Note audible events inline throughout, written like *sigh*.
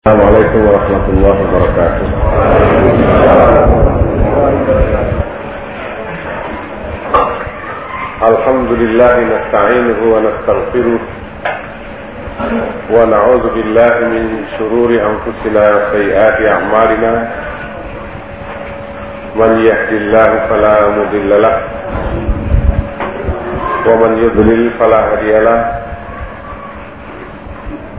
السلام عليكم ورحمة الله وبركاته. الحمد لله نستعينه ونستغفره ونعوذ بالله من شرور أنفسنا وسيئات أعمالنا. من يهد الله فلا مضل له ومن يضلل فلا هادي له.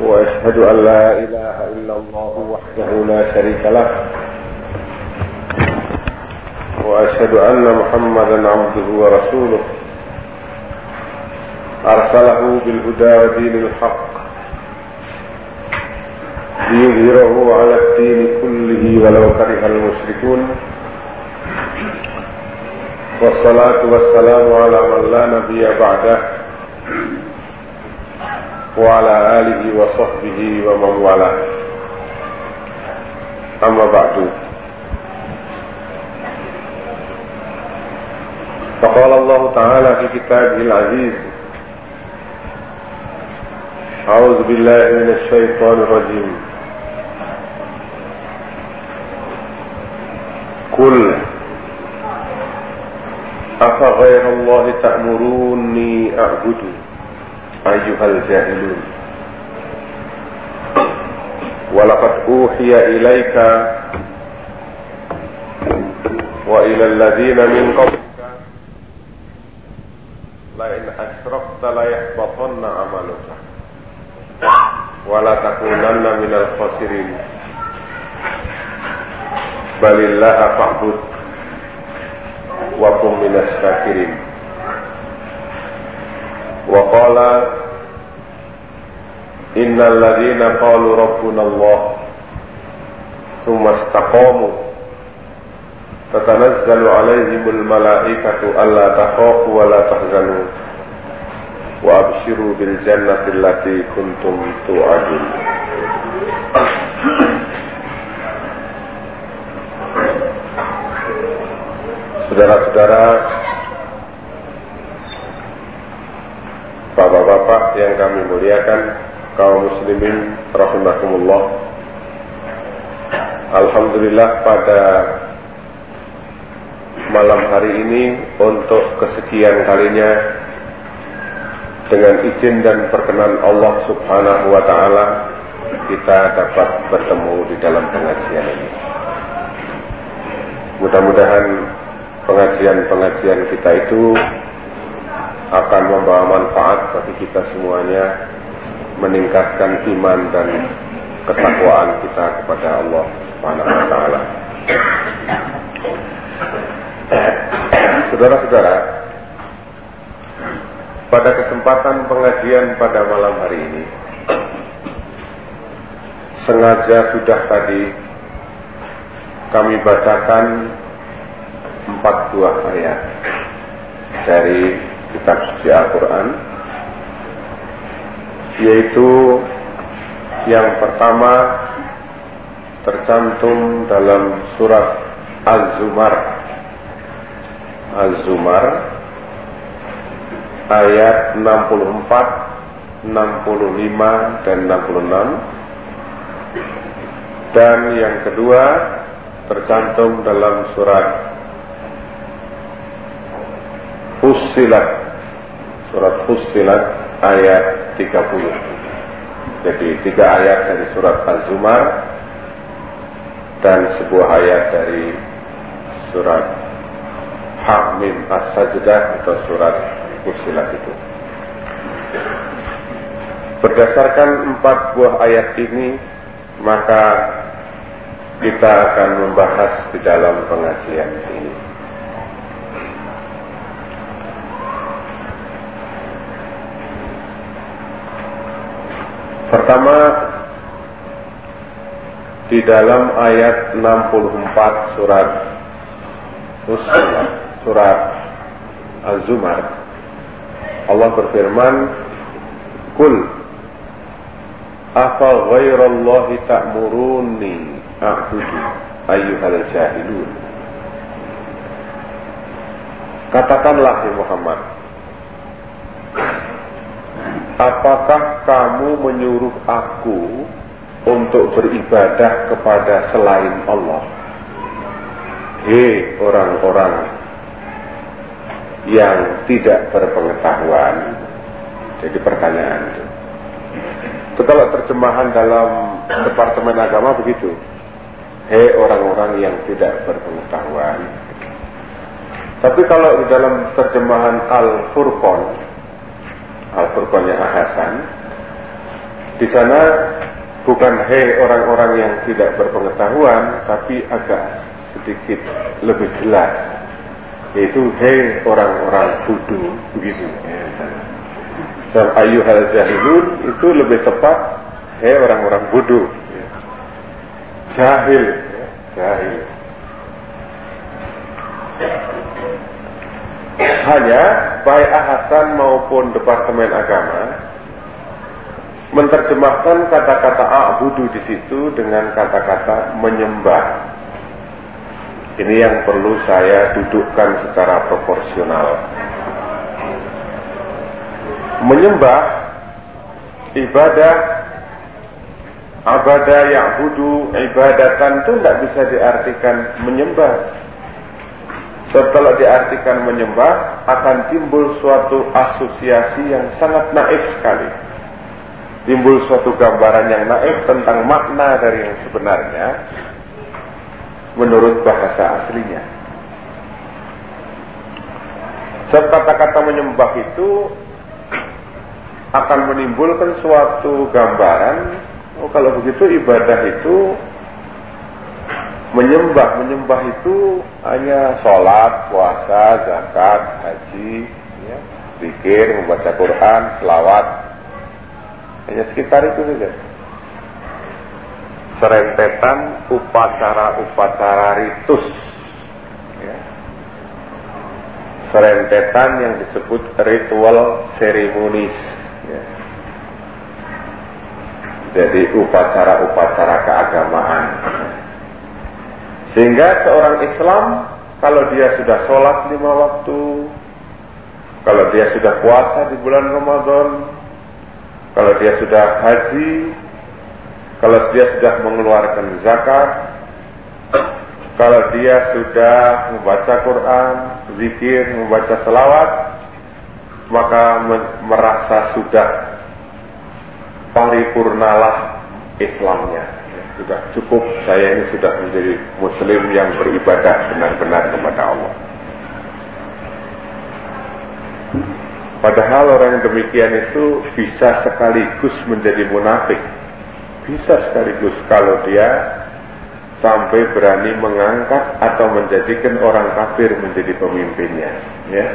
وأشهد أن لا إله إلا الله وحده لا شريك له. وأشهد أن محمدا عبده ورسوله. أرسله بالهدى ودين الحق. ليظهره على الدين كله ولو كره المشركون. والصلاة والسلام على من لا نبي بعده. وعلى آله وصحبه ومن والاه. أما بعد. فقال الله تعالى في كتابه العزيز أعوذ بالله من الشيطان الرجيم. قل أفغير الله تأمروني ayyuhal jahilun walaqad uhiya ilaika wa ila alladhina min qablika la in asyrakta la yahbatanna amaluka wa takunanna minal khasirin balillaha fa'bud wa kum minas syakirin وقال إن الذين قالوا ربنا الله ثم استقاموا تتنزل عليهم الملائكة ألا تخافوا ولا تحزنوا وأبشروا بالجنة التي كنتم توعدون. Saudara-saudara muliakan kaum muslimin rahimakumullah Alhamdulillah pada malam hari ini untuk kesekian kalinya dengan izin dan perkenan Allah Subhanahu wa taala kita dapat bertemu di dalam pengajian ini. Mudah-mudahan pengajian-pengajian kita itu akan membawa manfaat bagi kita semuanya meningkatkan iman dan ketakwaan kita kepada Allah Subhanahu wa taala. Saudara-saudara, pada kesempatan pengajian pada malam hari ini sengaja sudah tadi kami bacakan empat buah ayat dari kitab suci Al-Quran yaitu yang pertama tercantum dalam surat Az-Zumar. Az-Zumar ayat 64, 65 dan 66 dan yang kedua tercantum dalam surat Fussilat. Surat Fussilat ayat 30 Jadi tiga ayat dari surat Al-Zumar Dan sebuah ayat dari surat Hamim As-Sajdah atau surat Fussilat itu. Berdasarkan empat buah ayat ini Maka kita akan membahas di dalam pengajian ini Pertama di dalam ayat 64 surat surat Az-Zumar Allah berfirman Kul Afa ghairallahi ta'muruni a'budu ayyuhal jahilun? Katakanlah ya Muhammad Apakah kamu menyuruh aku untuk beribadah kepada selain Allah. Hei orang-orang yang tidak berpengetahuan. Jadi pertanyaan itu. Itu terjemahan dalam Departemen Agama begitu. Hei orang-orang yang tidak berpengetahuan. Tapi kalau di dalam terjemahan Al-Furqan, Al-Furqannya Ahasan, di sana bukan hei orang-orang yang tidak berpengetahuan, tapi agak sedikit lebih jelas. Yaitu hei orang-orang bodoh, begitu. Dan ayuhal jahilun itu lebih tepat hei orang-orang bodoh. Jahil, jahil. Hanya baik Hasan maupun Departemen Agama menerjemahkan kata-kata a'budu di situ dengan kata-kata menyembah. Ini yang perlu saya dudukkan secara proporsional. Menyembah ibadah abada yang budu ibadatan itu tidak bisa diartikan menyembah. Setelah diartikan menyembah akan timbul suatu asosiasi yang sangat naif sekali timbul suatu gambaran yang naif tentang makna dari yang sebenarnya menurut bahasa aslinya. Sebab kata-kata menyembah itu akan menimbulkan suatu gambaran, oh kalau begitu ibadah itu menyembah, menyembah itu hanya sholat, puasa, zakat, haji, ya, zikir, membaca Quran, selawat, hanya sekitar itu saja. Serentetan upacara-upacara ritus. Ya. Serentetan yang disebut ritual seremonis. Ya. Jadi upacara-upacara keagamaan. Sehingga seorang Islam kalau dia sudah sholat lima waktu, kalau dia sudah puasa di bulan Ramadan, kalau dia sudah haji, kalau dia sudah mengeluarkan zakat, kalau dia sudah membaca Quran, zikir, membaca selawat, maka merasa sudah paripurnalah Islamnya. Sudah cukup, saya ini sudah menjadi muslim yang beribadah benar-benar kepada Allah. Padahal orang yang demikian itu bisa sekaligus menjadi munafik. Bisa sekaligus kalau dia sampai berani mengangkat atau menjadikan orang kafir menjadi pemimpinnya. Ya.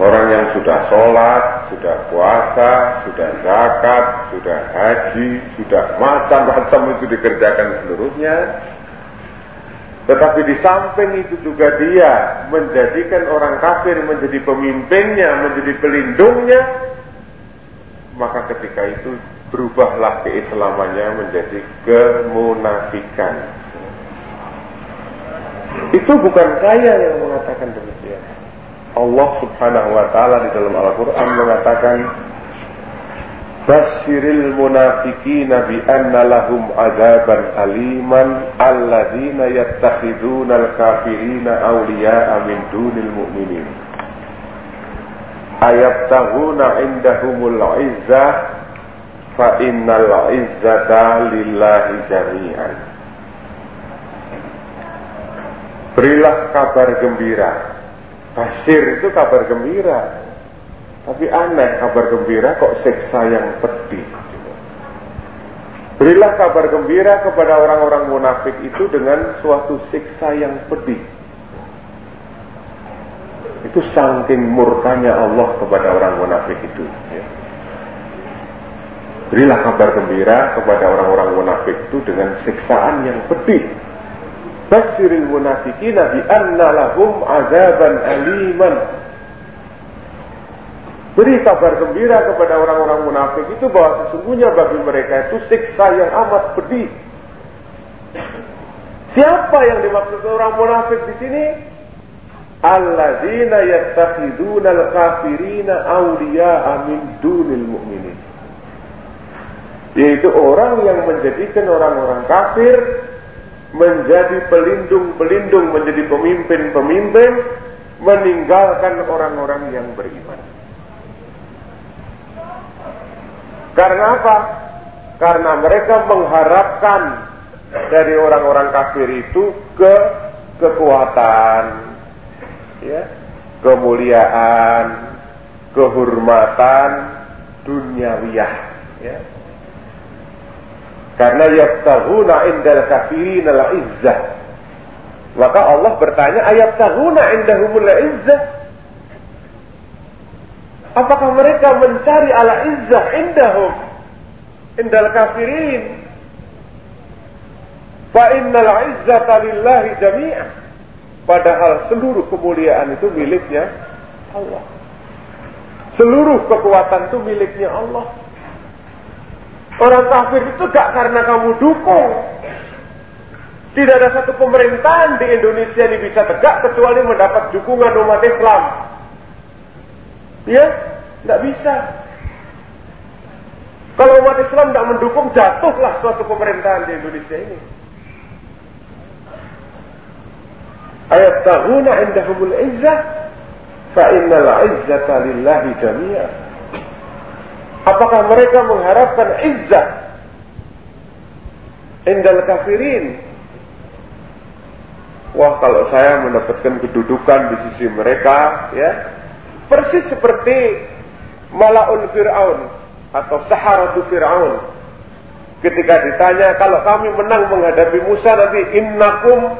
Orang yang sudah sholat, sudah puasa, sudah zakat, sudah haji, sudah macam-macam itu dikerjakan seluruhnya, tetapi di samping itu juga dia menjadikan orang kafir menjadi pemimpinnya, menjadi pelindungnya. Maka ketika itu berubahlah keislamannya menjadi kemunafikan. Itu bukan saya yang mengatakan demikian. Allah subhanahu wa ta'ala di dalam Al-Quran mengatakan Basyiril munafikina bi anna lahum azaban aliman alladzina yattakhiduna al-kafirina awliya'a min dunil mu'minin. Ayabtahuna indahumul izzah fa innal izzata lillahi jami'an. Berilah kabar gembira. Basyir itu kabar gembira. Tapi aneh kabar gembira kok siksa yang pedih. Berilah kabar gembira kepada orang-orang munafik itu dengan suatu siksa yang pedih. Itu saking murkanya Allah kepada orang munafik itu. Ya. Berilah kabar gembira kepada orang-orang munafik itu dengan siksaan yang pedih. Basiril munafikina bi anna lahum azaban aliman Beri kabar gembira kepada orang-orang munafik itu bahwa sesungguhnya bagi mereka itu siksa yang amat pedih. Siapa yang dimaksud orang munafik di sini? Alladzina yattakhiduna al-kafirina awliya'a min dunil mu'minin. Yaitu orang yang menjadikan orang-orang kafir menjadi pelindung-pelindung, menjadi pemimpin-pemimpin, meninggalkan orang-orang yang beriman. Karena apa? Karena mereka mengharapkan dari orang-orang kafir itu ke kekuatan, ya, kemuliaan, kehormatan duniawiyah, ya. Karena yabtaghuna indal kafirin al izzah. Maka Allah bertanya, ayat tahuna indahumul izzah. Apakah mereka mencari ala izzah indahum indal kafirin? Fa innal izzata lillahi jami'ah. Padahal seluruh kemuliaan itu miliknya Allah. Seluruh kekuatan itu miliknya Allah. Orang kafir itu gak karena kamu dukung. Tidak ada satu pemerintahan di Indonesia ini bisa tegak kecuali mendapat dukungan umat Islam. Ya, tidak bisa. Kalau umat Islam tidak mendukung, jatuhlah suatu pemerintahan di Indonesia ini. Ayat tahuna indahumul izzah, fa innal izzata lillahi jami'a. Apakah mereka mengharapkan izzah indal kafirin? Wah kalau saya mendapatkan kedudukan di sisi mereka, ya Persis seperti Malaul Fir'aun atau Saharatu Fir'aun. Ketika ditanya, kalau kami menang menghadapi Musa nanti innakum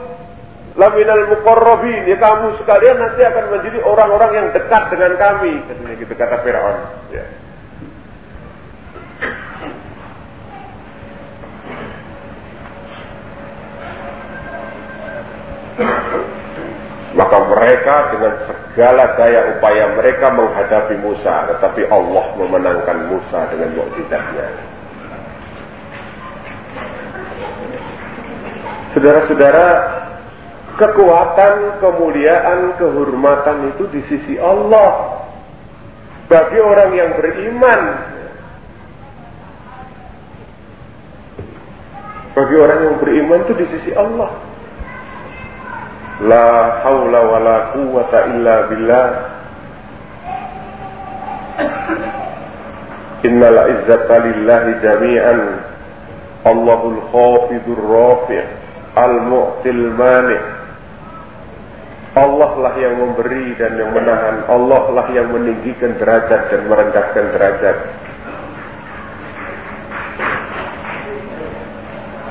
laminal muqarrabin. Ya kamu sekalian nanti akan menjadi orang-orang yang dekat dengan kami. Katanya gitu kata Fir'aun. Ya. Maka mereka dengan segala daya upaya mereka menghadapi Musa, tetapi Allah memenangkan Musa dengan mukjizatnya. Saudara-saudara, kekuatan, kemuliaan, kehormatan itu di sisi Allah. Bagi orang yang beriman, bagi orang yang beriman itu di sisi Allah. La haula wa la quwata illa billah. Innal izzata lillahi jami'an. Allahul khafidur rafi' Al-mu'til mani' Allah lah yang memberi dan yang menahan. Allah lah yang meninggikan derajat dan merendahkan derajat.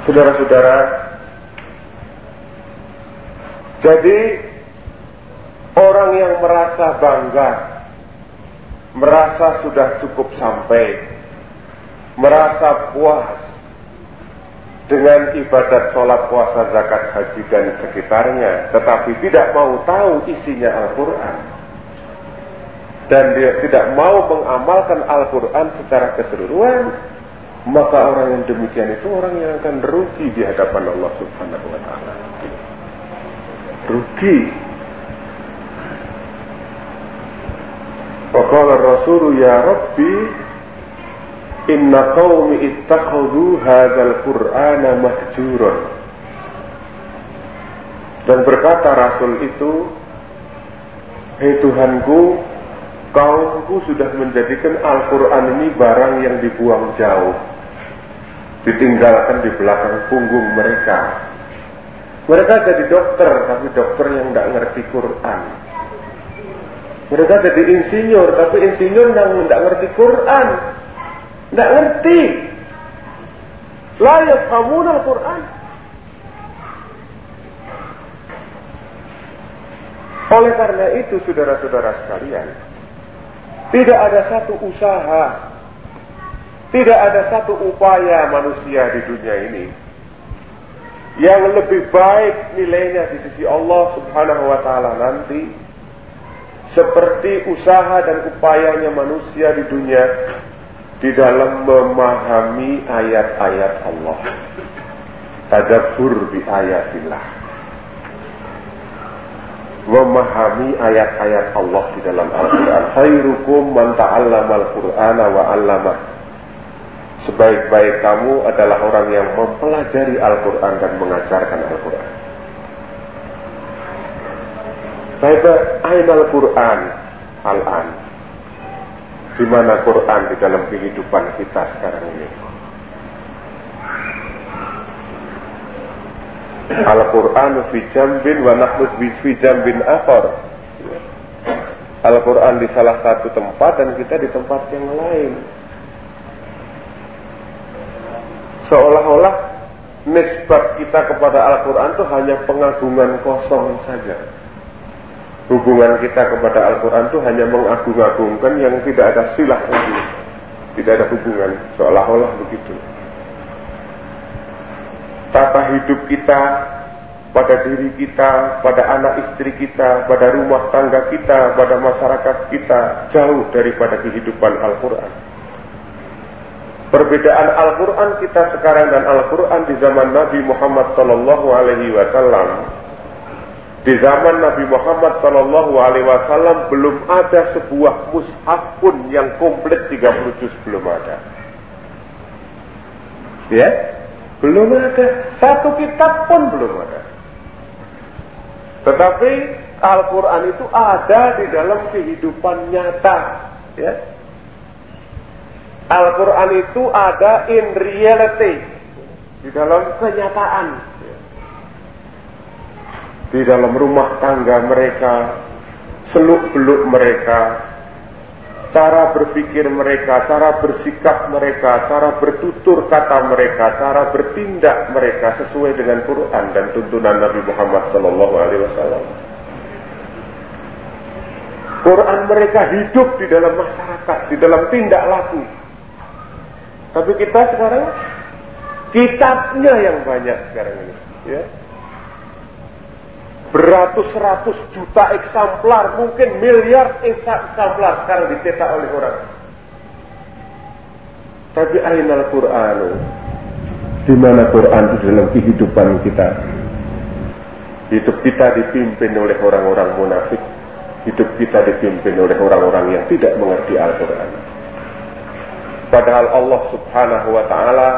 Saudara-saudara jadi orang yang merasa bangga, merasa sudah cukup sampai, merasa puas dengan ibadat sholat, puasa, zakat, haji dan sekitarnya, tetapi tidak mau tahu isinya Al-Quran. Dan dia tidak mau mengamalkan Al-Quran secara keseluruhan, maka orang yang demikian itu orang yang akan rugi di hadapan Allah Subhanahu wa Ta'ala rugi. Waqala Rasul ya Rabbi Inna qawmi ittakhadu hadzal Qur'ana mahjuran Dan berkata Rasul itu Hei Tuhanku Kaumku sudah menjadikan Al-Quran ini barang yang dibuang jauh Ditinggalkan di belakang punggung mereka mereka jadi dokter, tapi dokter yang tidak ngerti Quran. Mereka jadi insinyur, tapi insinyur yang tidak ngerti Quran. Tidak ngerti. Layak kamu Al-Quran. Oleh karena itu, saudara-saudara sekalian, tidak ada satu usaha, tidak ada satu upaya manusia di dunia ini yang lebih baik nilainya di sisi Allah Subhanahu wa taala nanti seperti usaha dan upayanya manusia di dunia di dalam memahami ayat-ayat Allah. Tadabbur bi ayatillah. Memahami ayat-ayat Allah di dalam Al-Quran. Khairukum man ta'allama al-Qur'ana wa 'allama. Sebaik-baik kamu adalah orang yang mempelajari Al-Quran dan mengajarkan Al-Quran. Baik, Ain Al-Quran Al-An. Di mana Quran di dalam kehidupan kita sekarang ini? Al-Quran fi jambin wa nahnu fi jambin akhar. Al-Quran di salah satu tempat dan kita di tempat yang lain. Seolah-olah nisbat kita kepada Al-Quran itu hanya pengagungan kosong saja. Hubungan kita kepada Al-Quran itu hanya mengagung-agungkan yang tidak ada silah lagi. Tidak ada hubungan, seolah-olah begitu. Tata hidup kita pada diri kita, pada anak istri kita, pada rumah tangga kita, pada masyarakat kita jauh daripada kehidupan Al-Quran. Perbedaan Al-Quran kita sekarang dan Al-Quran di zaman Nabi Muhammad Sallallahu Alaihi Wasallam di zaman Nabi Muhammad Sallallahu Alaihi Wasallam belum ada sebuah mushaf pun yang komplit 30 juz belum ada. Ya, belum ada. Satu kitab pun belum ada. Tetapi Al-Quran itu ada di dalam kehidupan nyata. Ya, Al-Quran itu ada in reality. Di dalam kenyataan. Di dalam rumah tangga mereka. Seluk-beluk mereka. Cara berpikir mereka, cara bersikap mereka, cara bertutur kata mereka, cara bertindak mereka sesuai dengan Quran dan tuntunan Nabi Muhammad Sallallahu Alaihi Wasallam. Quran mereka hidup di dalam masyarakat, di dalam tindak laku, tapi kita sekarang kitabnya yang banyak sekarang ini, ya. Beratus-ratus juta eksemplar, mungkin miliar eksemplar sekarang dicetak oleh orang. Tapi ainal Qur'anu di mana Quran itu dalam kehidupan kita. Hidup kita dipimpin oleh orang-orang munafik. Hidup kita dipimpin oleh orang-orang yang tidak mengerti Al-Quran. Padahal Allah subhanahu wa ta'ala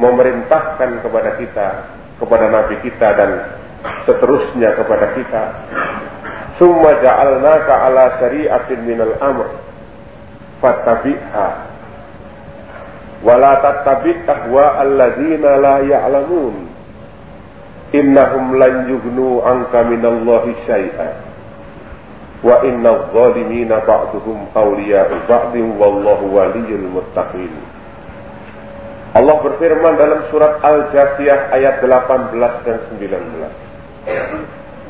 memerintahkan kepada kita, kepada Nabi kita dan seterusnya kepada kita. Summa ja'alnaka ala syari'atin minal amr. Fattabi'ha. Wala tattabi' ahwa alladzina la ya'lamun. Innahum lan yughnu anka minallahi syai'an wa inna zalimina ba'duhum awliya'u ba'din wallahu waliyul Allah berfirman dalam surat Al-Jasiyah ayat 18 dan 19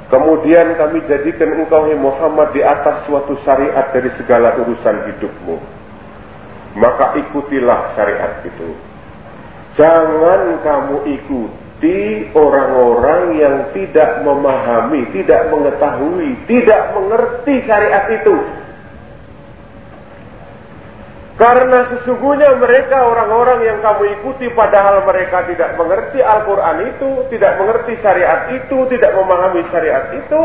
Kemudian kami jadikan engkau Muhammad di atas suatu syariat dari segala urusan hidupmu. Maka ikutilah syariat itu. Jangan kamu ikut mengikuti orang-orang yang tidak memahami, tidak mengetahui, tidak mengerti syariat itu. Karena sesungguhnya mereka orang-orang yang kamu ikuti padahal mereka tidak mengerti Al-Quran itu, tidak mengerti syariat itu, tidak memahami syariat itu,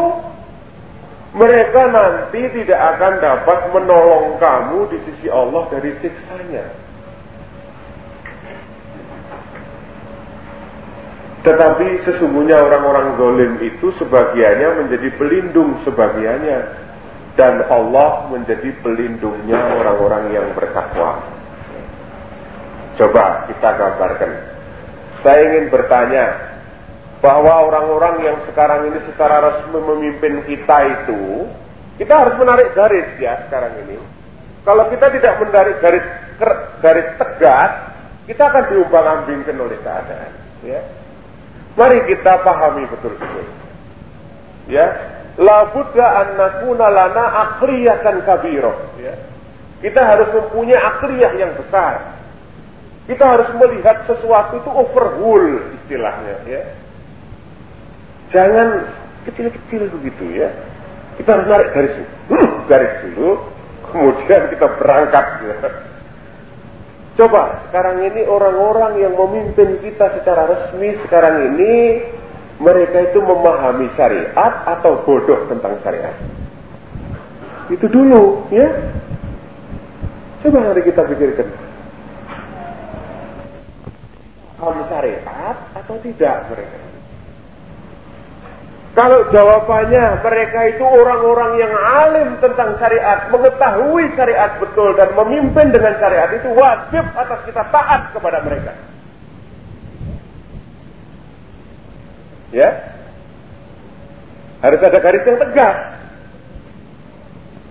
mereka nanti tidak akan dapat menolong kamu di sisi Allah dari siksanya. Tetapi sesungguhnya orang-orang zalim itu sebagiannya menjadi pelindung sebagiannya. Dan Allah menjadi pelindungnya orang-orang yang bertakwa. Coba kita gambarkan. Saya ingin bertanya bahwa orang-orang yang sekarang ini secara resmi memimpin kita itu, kita harus menarik garis ya sekarang ini. Kalau kita tidak menarik garis garis tegas, kita akan diumbang-ambingkan oleh keadaan. Ya. Mari kita pahami betul-betul. Ya, la budda an nakuna lana akliyatan kabiro. Ya. Kita harus mempunyai akliyah yang besar. Kita harus melihat sesuatu itu overhaul istilahnya ya. Jangan kecil-kecil begitu ya. Kita harus narik garis dulu. Hmm, garis dulu. Kemudian kita berangkat ya. Coba sekarang ini orang-orang yang memimpin kita secara resmi sekarang ini mereka itu memahami syariat atau bodoh tentang syariat. Itu dulu, ya. Coba hari kita pikirkan. paham syariat atau tidak mereka? Kalau jawabannya mereka itu orang-orang yang alim tentang syariat, mengetahui syariat betul dan memimpin dengan syariat itu wajib atas kita taat kepada mereka. Ya, harus ada garis yang tegas.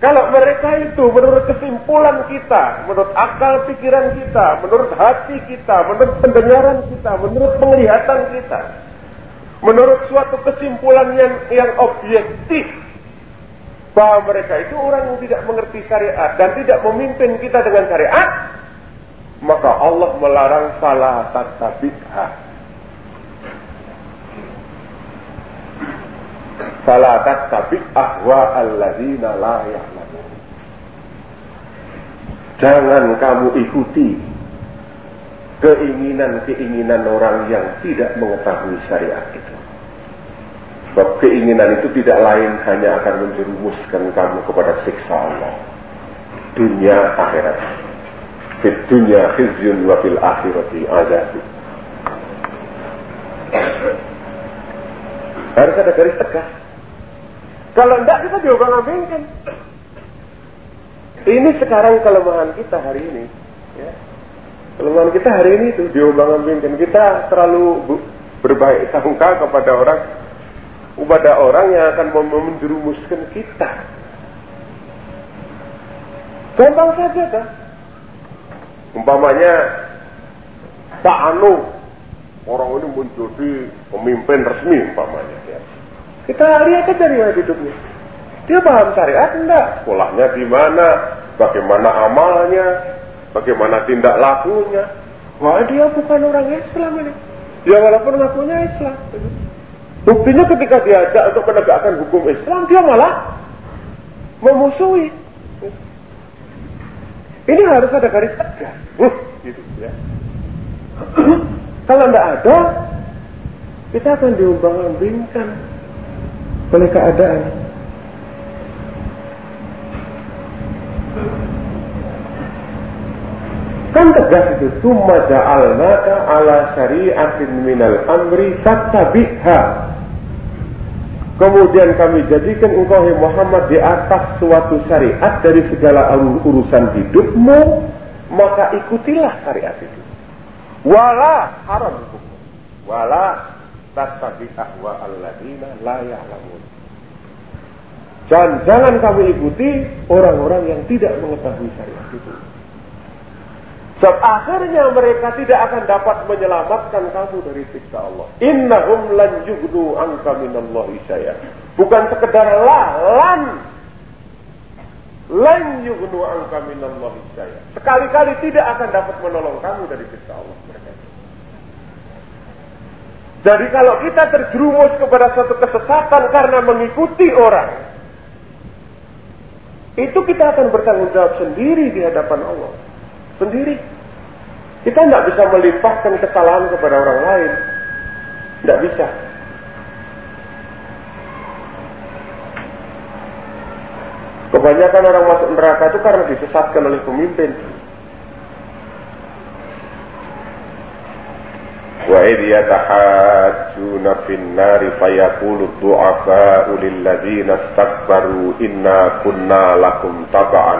Kalau mereka itu menurut kesimpulan kita, menurut akal pikiran kita, menurut hati kita, menurut pendengaran kita, menurut penglihatan kita, menurut suatu kesimpulan yang, yang objektif, bahwa mereka itu orang yang tidak mengerti syariat dan tidak memimpin kita dengan syariat, maka Allah melarang salah tatabikha. Fala tattabi ahwa alladzina la ya'lamun. Jangan kamu ikuti keinginan-keinginan orang yang tidak mengetahui syariat itu. Sebab keinginan itu tidak lain hanya akan menjerumuskan kamu kepada siksa Allah. Dunia akhirat. Di dunia khizyun wa fil akhirati azab. Harus ada garis tegas. Kalau enggak kita diobang-abingkan. Ini sekarang kelemahan kita hari ini. Ya. Kelemahan kita hari ini itu diobang-abingkan. Kita terlalu berbaik sangka kepada orang kepada orang yang akan menjerumuskan kita. Gampang saja kan? Umpamanya Pak Anu orang ini menjadi pemimpin resmi umpamanya ya. Kita lihat aja riwayat hidupnya. Dia paham syariat enggak? Sekolahnya di mana? Bagaimana amalnya? Bagaimana tindak lakunya? Wah dia bukan orang Islam ini. Ya walaupun ngakunya Islam. Buktinya ketika diajak untuk menegakkan hukum Islam, dia malah memusuhi. Ini harus ada garis tegas. Uh, gitu ya. Kalau tidak ada, kita akan diumbang-ambingkan oleh keadaan. Kan tegas itu, Tumma ja'alnaka ala syari'atin minal amri fattabi'ha. Kemudian kami jadikan engkau Muhammad di atas suatu syariat dari segala urusan hidupmu, maka ikutilah syariat itu. Wala haram hukum. Wala tattabi ahwa alladzina la ya'lamun. Dan jangan kamu ikuti orang-orang yang tidak mengetahui syariat itu. Sebab akhirnya mereka tidak akan dapat menyelamatkan kamu dari siksa Allah. Innahum lan yugnu anka minallahi syaya. Bukan sekedar la, lan. Lan yugnu anka minallahi syaya. Sekali-kali tidak akan dapat menolong kamu dari siksa Allah. Jadi kalau kita terjerumus kepada suatu kesesatan karena mengikuti orang, itu kita akan bertanggung jawab sendiri di hadapan Allah Sendiri. Kita tidak bisa melimpahkan kesalahan kepada orang lain. Tidak bisa. Kebanyakan orang masuk neraka itu karena disesatkan oleh pemimpin. وإذ يتحاجون في النار فيقول الضعفاء للذين استكبروا إنا كنا لكم طبعا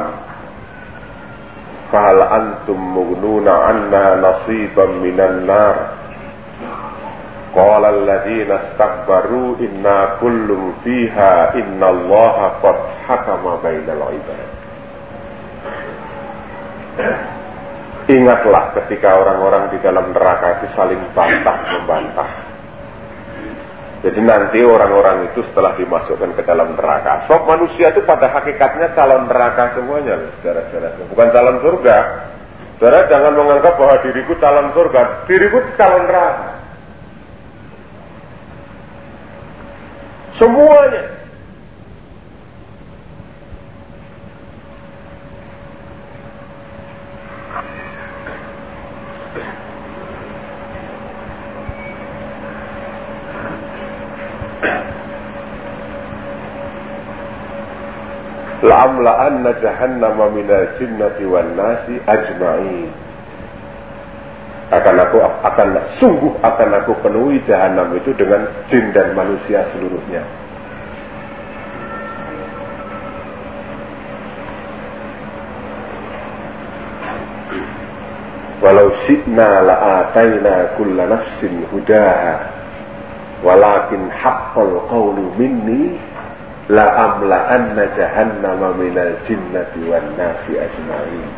فهل أنتم مغنون عنا نصيبا من النار قال الذين استكبروا إنا كل فيها إن الله قد حكم بين العباد Ingatlah ketika orang-orang di dalam neraka itu saling bantah membantah. Jadi nanti orang-orang itu setelah dimasukkan ke dalam neraka. Sebab manusia itu pada hakikatnya calon neraka semuanya, saudara-saudara. Bukan calon surga. Saudara jangan menganggap bahwa diriku calon surga. Diriku calon neraka. Semuanya. La'amla'anna jahannama minal jinnati wan nasi ajma'in akan aku akan sungguh akan aku penuhi jahanam itu dengan jin dan manusia seluruhnya. Walau syi'na la'ataina kulla nafsin hudaha walakin haqqal qawlu minni la'amla'anna jahannama minal jinnati wan nasi ajma'in.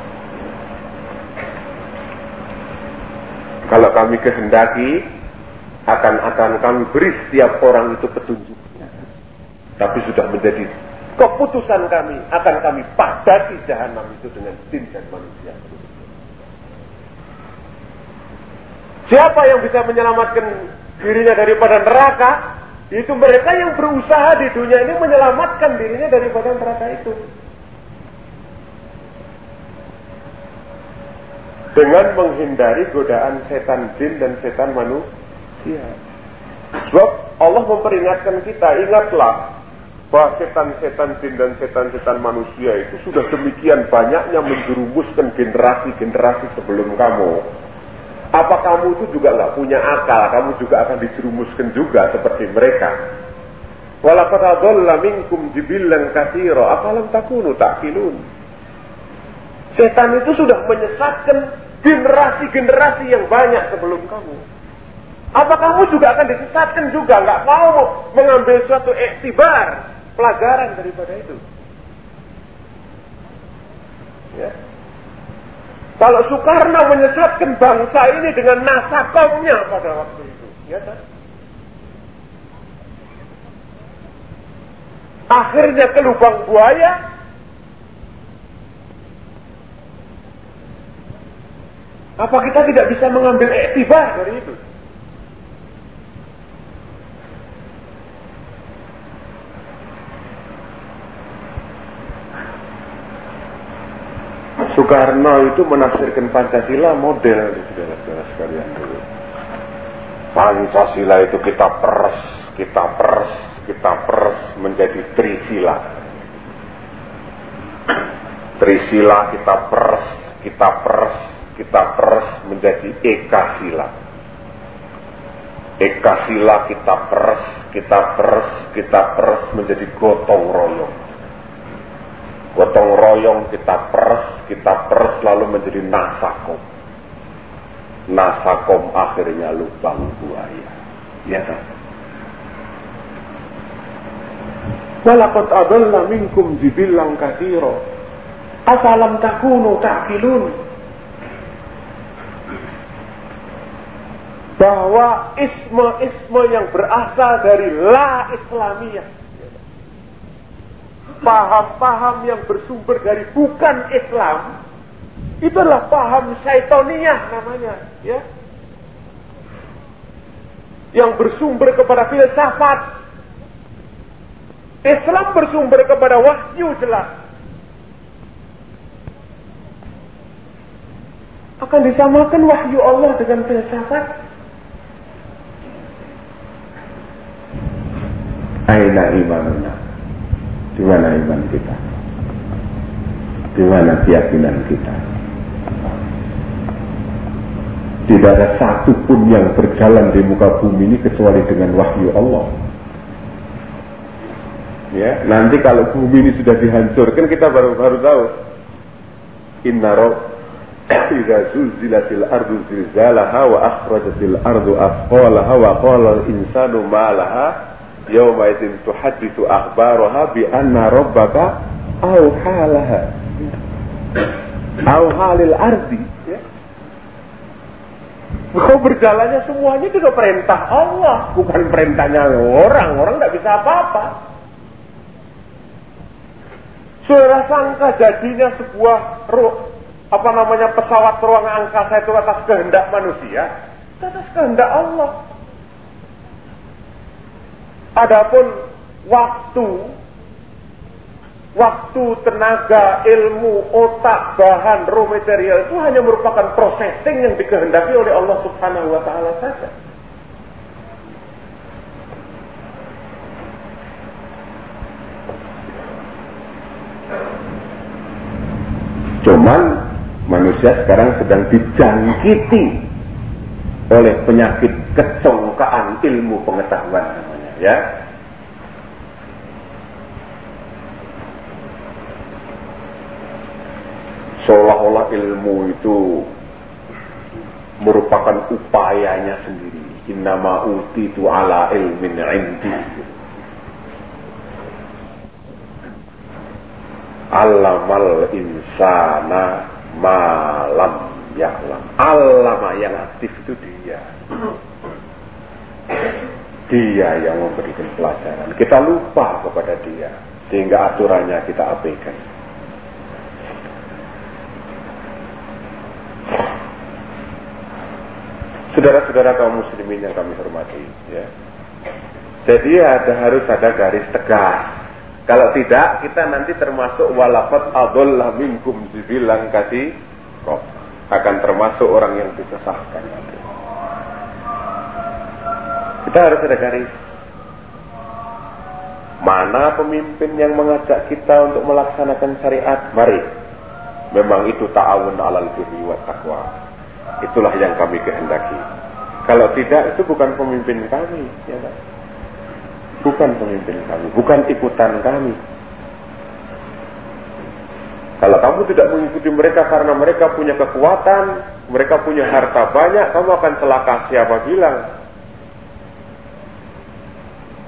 Kalau kami kehendaki, akan akan kami beri setiap orang itu petunjuknya. Tapi sudah menjadi keputusan kami, akan kami padati jahanam itu dengan jin dan manusia. Siapa yang bisa menyelamatkan dirinya daripada neraka? Itu mereka yang berusaha di dunia ini menyelamatkan dirinya daripada neraka itu. dengan menghindari godaan setan jin dan setan manusia. Sebab Allah memperingatkan kita, ingatlah bahwa setan-setan jin dan setan-setan manusia itu sudah demikian banyaknya menjerumuskan generasi-generasi sebelum kamu. Apa kamu itu juga nggak punya akal, kamu juga akan dijerumuskan juga seperti mereka. Walaqad adalla minkum jibillan katsira, afalam takunu ta'qilun. Setan itu sudah menyesatkan generasi-generasi yang banyak sebelum kamu. Apa kamu juga akan disesatkan juga? Nggak mau mengambil suatu iktibar, pelajaran daripada itu. Ya. Kalau Soekarno menyesatkan bangsa ini dengan nasakomnya pada waktu itu, ya kan? Akhirnya ke lubang buaya, Apa kita tidak bisa mengambil etibar dari itu? Soekarno itu menafsirkan Pancasila model saudara-saudara sekalian dulu. Pancasila itu kita peres, kita peres, kita peres menjadi Trisila. Trisila kita peres, kita peres, kita peres menjadi eka sila. Eka sila kita peres, kita peres, kita peres menjadi gotong royong. Gotong royong kita peres, kita peres lalu menjadi nasakom. Nasakom akhirnya lubang buaya. Ya kan? Walakot adalla minkum jibillang kathiro. Asalam takunu ta'kilun. bahwa isme-isme yang berasal dari la Islamiyah. Paham-paham yang bersumber dari bukan Islam, itu adalah paham syaitoniyah namanya. ya Yang bersumber kepada filsafat. Islam bersumber kepada wahyu jelas. Akan disamakan wahyu Allah dengan filsafat? Aina imanuna? Di mana iman kita? Di mana keyakinan kita? Tidak ada satu pun yang berjalan di muka bumi ini kecuali dengan wahyu Allah. Ya, nanti kalau bumi ini sudah dihancurkan kita baru baru tahu. Inna roh *coughs* idza zulzilatil ardu wa akhrajatil ardu athqalaha wa qala laha idzin tuhadditsu akhbaraha bi anna rabbaka auhalaha auhalil ardi ya. Kau berjalannya semuanya itu perintah Allah, bukan perintahnya orang. Orang tidak bisa apa-apa. Saudara sangka jadinya sebuah ruh, apa namanya pesawat ruang angkasa itu atas kehendak manusia, atas kehendak Allah. Adapun waktu, waktu, tenaga, ilmu, otak, bahan, raw material itu hanya merupakan processing yang dikehendaki oleh Allah Subhanahu wa taala saja. Cuman manusia sekarang sedang dijangkiti oleh penyakit kecongkaan ilmu pengetahuan ya seolah-olah ilmu itu merupakan upayanya sendiri innama utitu ala ilmin indi Allamal insana malam ya'lam. Allama yang aktif itu dia. Dia yang memberikan pelajaran. Kita lupa kepada dia. Sehingga aturannya kita abaikan. Saudara-saudara kaum muslimin yang kami hormati, ya. Jadi ada harus ada garis tegas kalau tidak, kita nanti termasuk walafat adollah minkum dibilang kasih kok akan termasuk orang yang disesatkan. Kita harus ada garis. Mana pemimpin yang mengajak kita untuk melaksanakan syariat? Mari. Memang itu ta'awun alal birri wa taqwa. Itulah yang kami kehendaki. Kalau tidak, itu bukan pemimpin kami. Ya, bukan pemimpin kami, bukan ikutan kami. Kalau kamu tidak mengikuti mereka karena mereka punya kekuatan, mereka punya harta banyak, kamu akan celaka siapa bilang.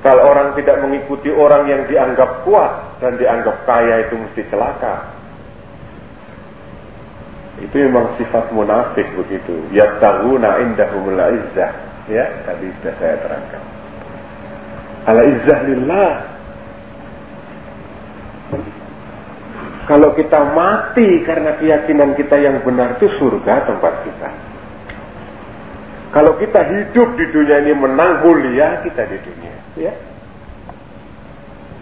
Kalau orang tidak mengikuti orang yang dianggap kuat dan dianggap kaya itu mesti celaka. Itu memang sifat munafik begitu. Yattaguna indahumul izzah. Ya, tadi sudah saya terangkan ala izzah lillah. Kalau kita mati karena keyakinan kita yang benar itu surga tempat kita. Kalau kita hidup di dunia ini menang mulia kita di dunia, ya.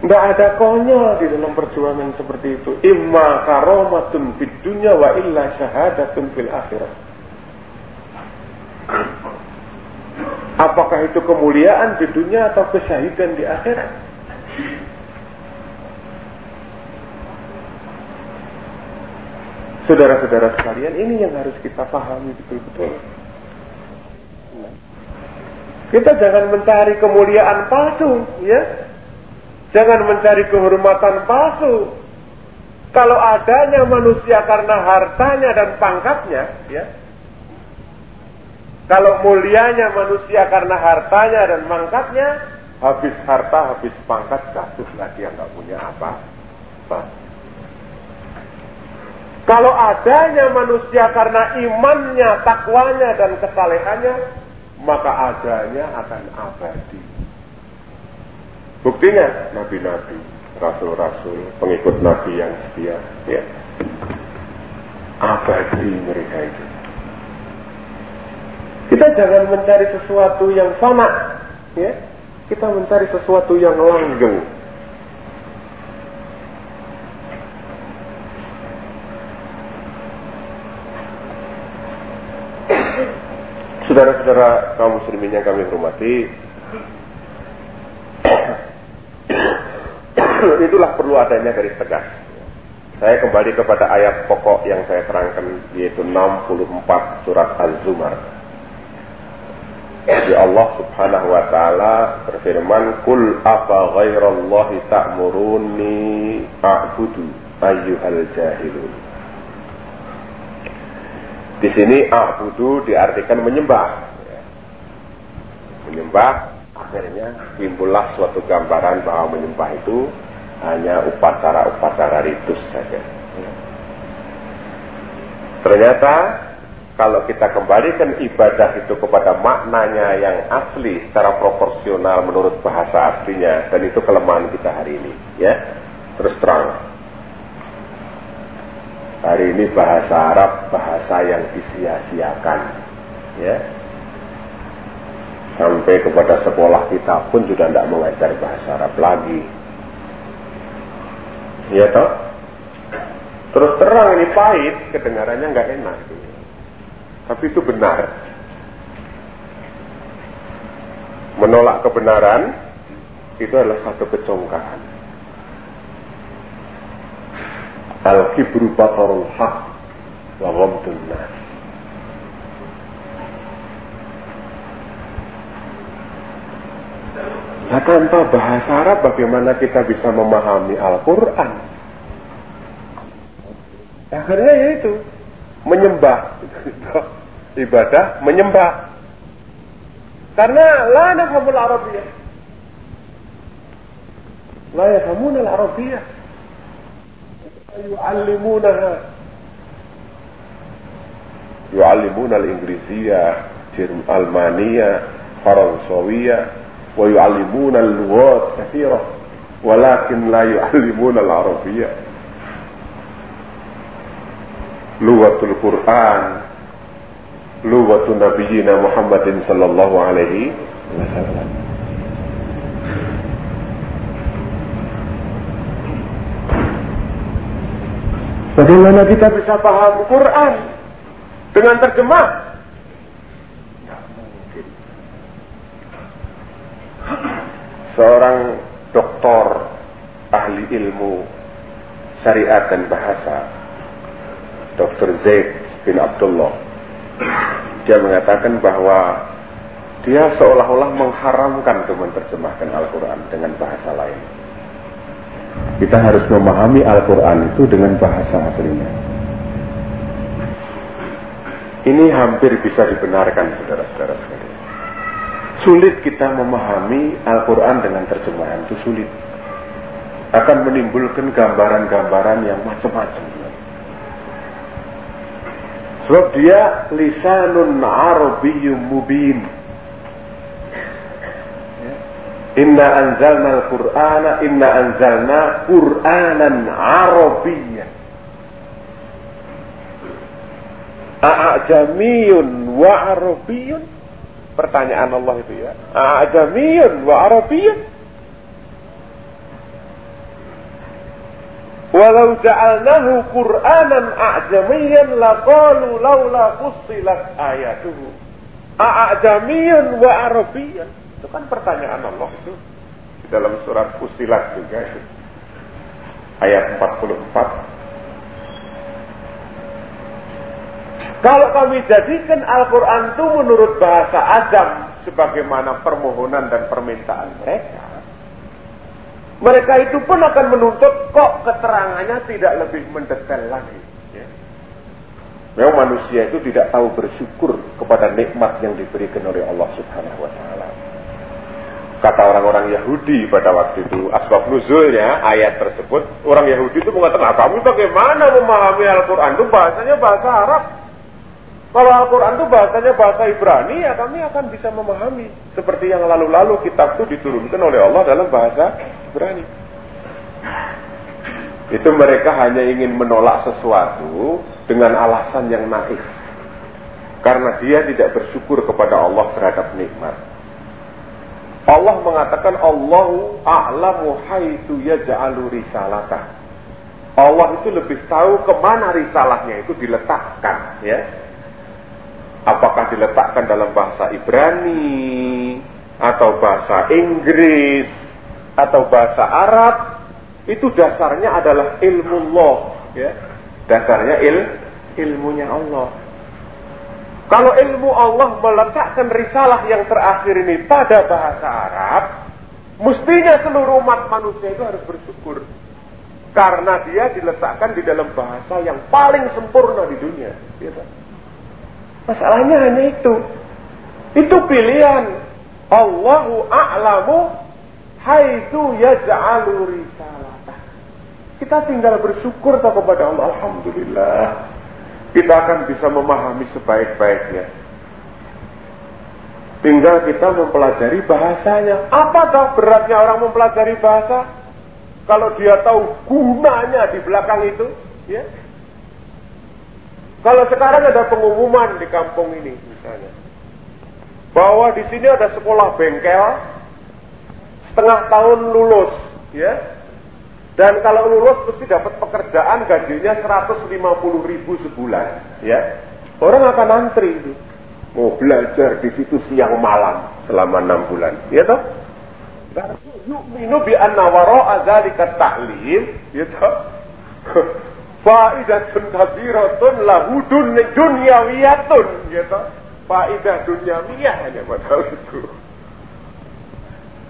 Tidak ada konyol di dalam perjuangan seperti itu. Imma karomatun fid wa illa syahadatun fil akhirat. Apakah itu kemuliaan di dunia atau kesyahidan di akhirat? Saudara-saudara sekalian, ini yang harus kita pahami betul-betul. Kita jangan mencari kemuliaan palsu, ya. Jangan mencari kehormatan palsu. Kalau adanya manusia karena hartanya dan pangkatnya, ya, kalau mulianya manusia karena hartanya dan mangkatnya, habis harta, habis pangkat, jatuh lagi yang nggak punya apa. apa. Kalau adanya manusia karena imannya, takwanya, dan kesalehannya, maka adanya akan abadi. Buktinya, nabi-nabi, rasul-rasul, pengikut nabi yang setia, ya. Abadi mereka itu. Kita jangan mencari sesuatu yang fana, ya. Kita mencari sesuatu yang langgeng. Saudara-saudara kaum muslimin yang kami hormati, *coughs* itulah perlu adanya garis tegas. Saya kembali kepada ayat pokok yang saya terangkan yaitu 64 surat Az-Zumar. Jadi Allah subhanahu wa ta'ala berfirman, Kul apa ghairallahi ta'muruni a'budu ayyuhal jahilun. Di sini a'budu diartikan menyembah. Menyembah akhirnya timbullah suatu gambaran bahwa menyembah itu hanya upacara-upacara ritus saja. Ternyata kalau kita kembalikan ibadah itu kepada maknanya yang asli secara proporsional menurut bahasa aslinya dan itu kelemahan kita hari ini ya terus terang hari ini bahasa Arab bahasa yang disia-siakan ya sampai kepada sekolah kita pun sudah tidak mengajar bahasa Arab lagi ya toh terus terang ini pahit kedengarannya nggak enak. Tapi itu benar. Menolak kebenaran itu adalah satu kecongkaan. Al-kibru batarul haq wa ghamdun nas. Nah, tanpa bahasa Arab bagaimana kita bisa memahami Al-Quran? Akhirnya ya itu, menyembah. *laughs* Ibadah, menyembah. Karena la nafamul Arabiyah. La nafamul al-Arabiyah. يعلمونها. يعلمون الإنجليزية ألمانية فرنسوية ويعلمون اللغات كثيرة ولكن لا يعلمون العربية. لغة القرآن لغة نبينا محمد صلى الله عليه وسلم. Bagaimana kita bisa paham Quran dengan terjemah? Seorang doktor ahli ilmu syariat dan bahasa, Dr. Zaid bin Abdullah, dia mengatakan bahwa dia seolah-olah mengharamkan untuk menerjemahkan Al-Quran dengan bahasa lain. Kita harus memahami Al-Quran itu dengan bahasa aslinya. Ini hampir bisa dibenarkan saudara-saudara sekalian. Sulit kita memahami Al-Quran dengan terjemahan itu sulit. Akan menimbulkan gambaran-gambaran yang macam-macam. Sebab dia lisanun arabiyyum mubin. Inna anzalna al-Qur'ana inna anzalna Qur'anan Arabiyyan. A'ajamiyun wa Arabiyyun? Pertanyaan Allah itu ya. A'ajamiyun wa Arabiyyun? Walau ja'alnahu Qur'anan a'jamiyan laqalu laula fussilat ayatuhu. A'jamiyan wa arabiyan. Itu kan pertanyaan Allah itu di dalam surat Fussilat juga itu. Ayat 44. Kalau kami jadikan Al-Quran itu menurut bahasa Adam sebagaimana permohonan dan permintaan mereka, mereka itu pun akan menuntut kok keterangannya tidak lebih mendetail lagi. Ya. Memang manusia itu tidak tahu bersyukur kepada nikmat yang diberikan oleh Allah Subhanahu wa taala. Kata orang-orang Yahudi pada waktu itu, asbab nuzulnya ayat tersebut, orang Yahudi itu mengatakan, kamu bagaimana memahami Al-Quran itu bahasanya bahasa Arab. Kalau Al-Quran itu bahasanya bahasa Ibrani, ya kami akan bisa memahami. Seperti yang lalu-lalu kitab itu diturunkan oleh Allah dalam bahasa Ibrani. Itu mereka hanya ingin menolak sesuatu dengan alasan yang naif. Karena dia tidak bersyukur kepada Allah terhadap nikmat. Allah mengatakan Allahu a'lamu haitu yaj'alu risalatah. Allah itu lebih tahu ke mana risalahnya itu diletakkan, ya. Apakah diletakkan dalam bahasa Ibrani atau bahasa Inggris atau bahasa Arab itu dasarnya adalah ilmu Allah ya. Dasarnya il ilmunya Allah kalau ilmu Allah meletakkan risalah yang terakhir ini pada bahasa Arab mestinya seluruh umat manusia itu harus bersyukur karena dia diletakkan di dalam bahasa yang paling sempurna di dunia gitu. Masalahnya hanya itu. Itu pilihan. Allahu a'lamu haitsu yaj'alu risalatah. Kita tinggal bersyukur kepada Allah. Alhamdulillah. Kita akan bisa memahami sebaik-baiknya. Tinggal kita mempelajari bahasanya. Apakah beratnya orang mempelajari bahasa? Kalau dia tahu gunanya di belakang itu, ya, kalau sekarang ada pengumuman di kampung ini misalnya. Bahwa di sini ada sekolah bengkel setengah tahun lulus, ya. Dan kalau lulus mesti dapat pekerjaan gajinya 150 ribu sebulan, ya. Orang akan antri itu. Mau belajar di situ siang malam selama enam bulan, ya toh? Yu'minu bi anna wara'a dzalika ta'lim, ya toh? *laughs* faidatun kabiratun lahu dunyawiyatun gitu. Faidah dunyawiyah hanya pada itu.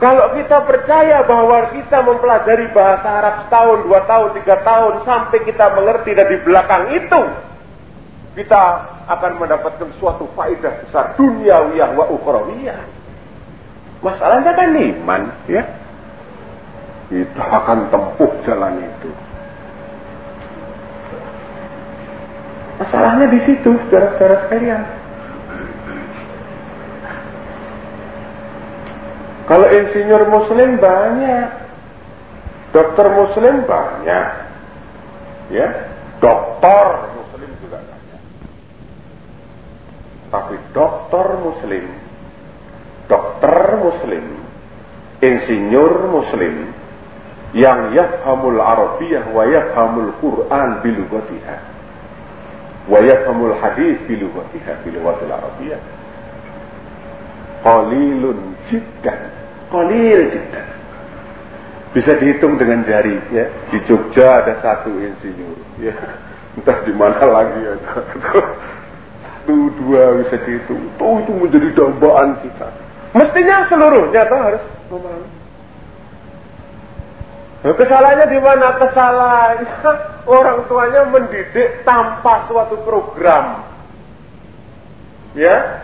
Kalau kita percaya bahwa kita mempelajari bahasa Arab setahun, dua tahun, tiga tahun, sampai kita mengerti dan di belakang itu, kita akan mendapatkan suatu faedah besar duniawiyah wa ukhrawiyah. Masalahnya kan iman, ya. Kita akan tempuh jalan itu. Masalahnya di situ, saudara-saudara sekalian. Kalau insinyur muslim banyak. Dokter muslim banyak. Ya, dokter muslim juga banyak. Tapi dokter muslim, dokter muslim, insinyur muslim yang yafhamul arabiyah wa yafhamul Quran bilugatiha wa yafhamul hadis bilugatiha bilugatil arabiyah qalilun jiddan Qalil jiddan. Bisa dihitung dengan jari ya. Di Jogja ada satu insinyur ya. Entah di mana lagi ya. Satu dua bisa dihitung. Tuh itu menjadi dambaan kita. Mestinya seluruhnya tuh harus memahami. Kesalahannya di mana? Kesalahannya *laughs* orang tuanya mendidik tanpa suatu program. Ya,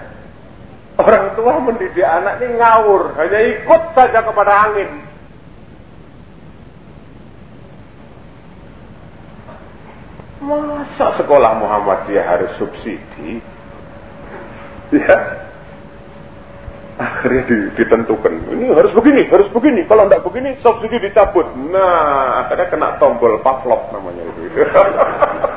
Orang tua mendidik anak ini ngawur, hanya ikut saja kepada angin. Masa sekolah Muhammadiyah harus subsidi? Ya, akhirnya ditentukan ini harus begini, harus begini. Kalau tidak begini, subsidi dicabut. Nah, akhirnya kena tombol Pavlov namanya itu. *laughs*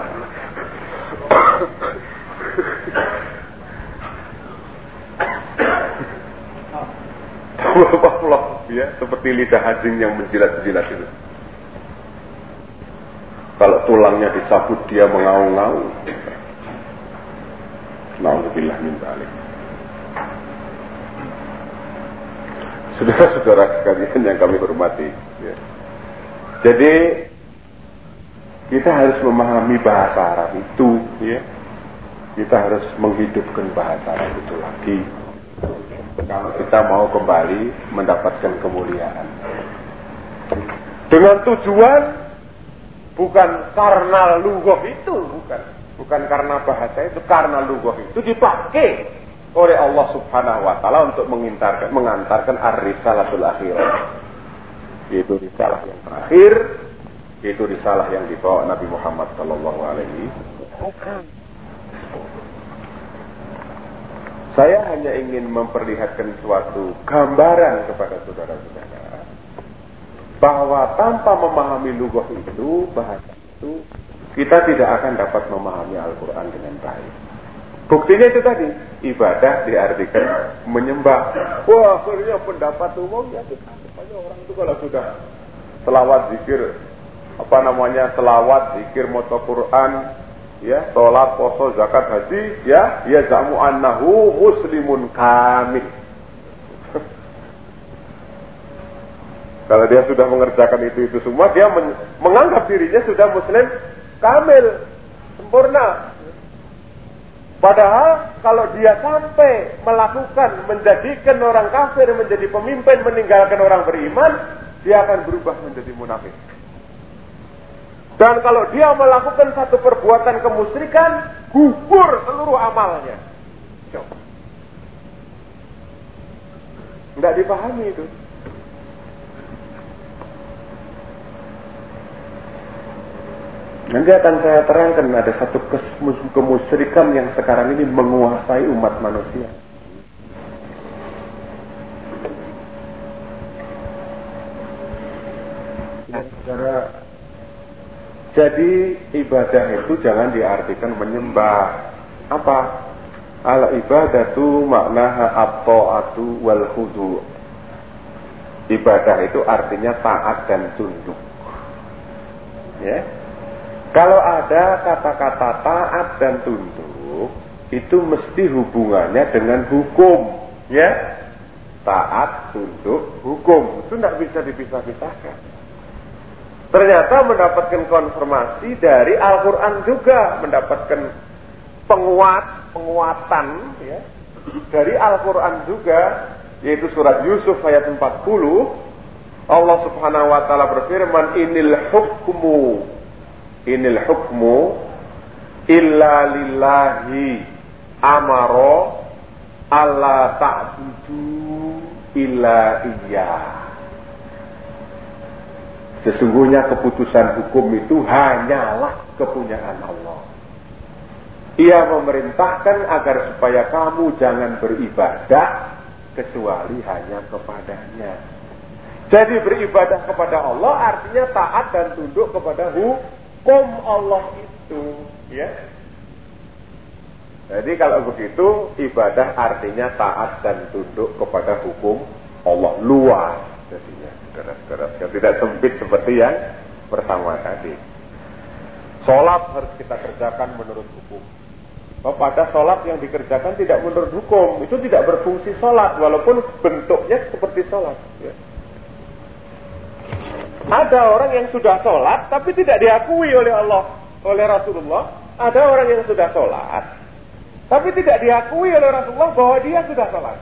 Allah ya seperti lidah anjing yang menjilat-jilat itu. Kalau tulangnya dicabut dia mengaung-ngaung. Nauzubillah min balik. Saudara-saudara sekalian yang kami hormati. Ya. Jadi kita harus memahami bahasa Arab itu, ya. Kita harus menghidupkan bahasa Arab itu lagi kalau kita mau kembali mendapatkan kemuliaan. Dengan tujuan bukan karena lugoh itu, bukan. Bukan karena bahasa itu, karena lugoh itu dipakai oleh Allah Subhanahu wa taala untuk mengintarkan, mengantarkan ar-risalatul akhir. Yaitu risalah yang terakhir, yaitu risalah yang dibawa Nabi Muhammad sallallahu alaihi wasallam. Saya hanya ingin memperlihatkan suatu gambaran kepada saudara-saudara bahwa tanpa memahami lugah itu, bahasa itu, kita tidak akan dapat memahami Al-Quran dengan baik. Buktinya itu tadi, ibadah diartikan menyembah. Wah, akhirnya pendapat umum ya kita. orang itu kalau sudah selawat zikir, apa namanya selawat zikir moto Quran, ya sholat poso zakat haji ya ya zamu annahu muslimun kamil. *laughs* Kalau dia sudah mengerjakan itu itu semua dia men menganggap dirinya sudah muslim kamil sempurna. Padahal kalau dia sampai melakukan menjadikan orang kafir menjadi pemimpin meninggalkan orang beriman dia akan berubah menjadi munafik dan kalau dia melakukan satu perbuatan kemusyrikan, gugur seluruh amalnya. Tidak dipahami itu. Nanti akan saya terangkan ada satu kemusyrikan yang sekarang ini menguasai umat manusia. Saudara jadi ibadah itu jangan diartikan menyembah. Apa? Al ibadatu maknaha at-ta'atu wal khudu. Ibadah itu artinya taat dan tunduk. Ya. Kalau ada kata-kata taat dan tunduk, itu mesti hubungannya dengan hukum, ya. Taat, tunduk, hukum. Itu tidak bisa dipisah-pisahkan. Ternyata mendapatkan konfirmasi dari Al-Quran juga, mendapatkan penguat, penguatan ya, dari Al-Quran juga yaitu surat Yusuf ayat 40 Allah Subhanahu wa taala berfirman inil hukmu inil hukmu illa lillahi amaro alla ta'budu illa iya Sesungguhnya keputusan hukum itu hanyalah kepunyaan Allah. Ia memerintahkan agar supaya kamu jangan beribadah kecuali hanya kepadanya. Jadi beribadah kepada Allah artinya taat dan tunduk kepada hukum Allah itu, ya. Jadi kalau begitu ibadah artinya taat dan tunduk kepada hukum Allah luas jadinya saudara-saudara tidak sempit seperti yang pertama tadi. Sholat harus kita kerjakan menurut hukum. Pada sholat yang dikerjakan tidak menurut hukum itu tidak berfungsi sholat walaupun bentuknya seperti sholat. Ya. Ada orang yang sudah sholat tapi tidak diakui oleh Allah, oleh Rasulullah. Ada orang yang sudah sholat tapi tidak diakui oleh Rasulullah bahwa dia sudah sholat.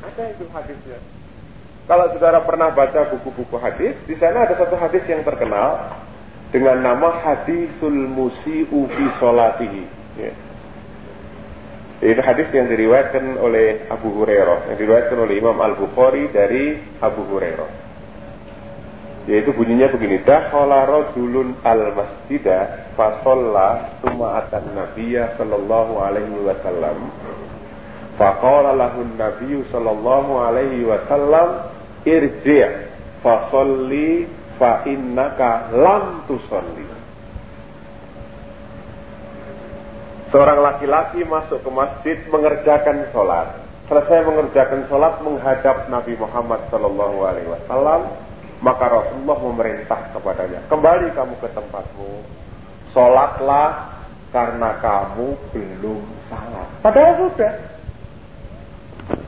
Ada itu hadisnya. Kalau saudara pernah baca buku-buku hadis, di sana ada satu hadis yang terkenal dengan nama hadisul musi'u fi sholatihi. Ya. Ini hadis yang diriwayatkan oleh Abu Hurairah, yang diriwayatkan oleh Imam Al Bukhari dari Abu Hurairah. Yaitu bunyinya begini, dakhala rajulun al masjida fa shalla tsumma atan nabiyya sallallahu alaihi wasallam. Faqala lahu an-nabiy sallallahu alaihi wasallam irji' fa sholli fa innaka lam tusalli. Seorang laki-laki masuk ke masjid mengerjakan sholat. Selesai mengerjakan sholat menghadap Nabi Muhammad Sallallahu Alaihi Wasallam maka Rasulullah memerintah kepadanya, kembali kamu ke tempatmu, sholatlah karena kamu belum salah. Padahal sudah.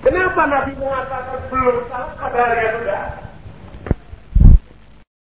Kenapa Nabi mengatakan belum salah padahal ya sudah?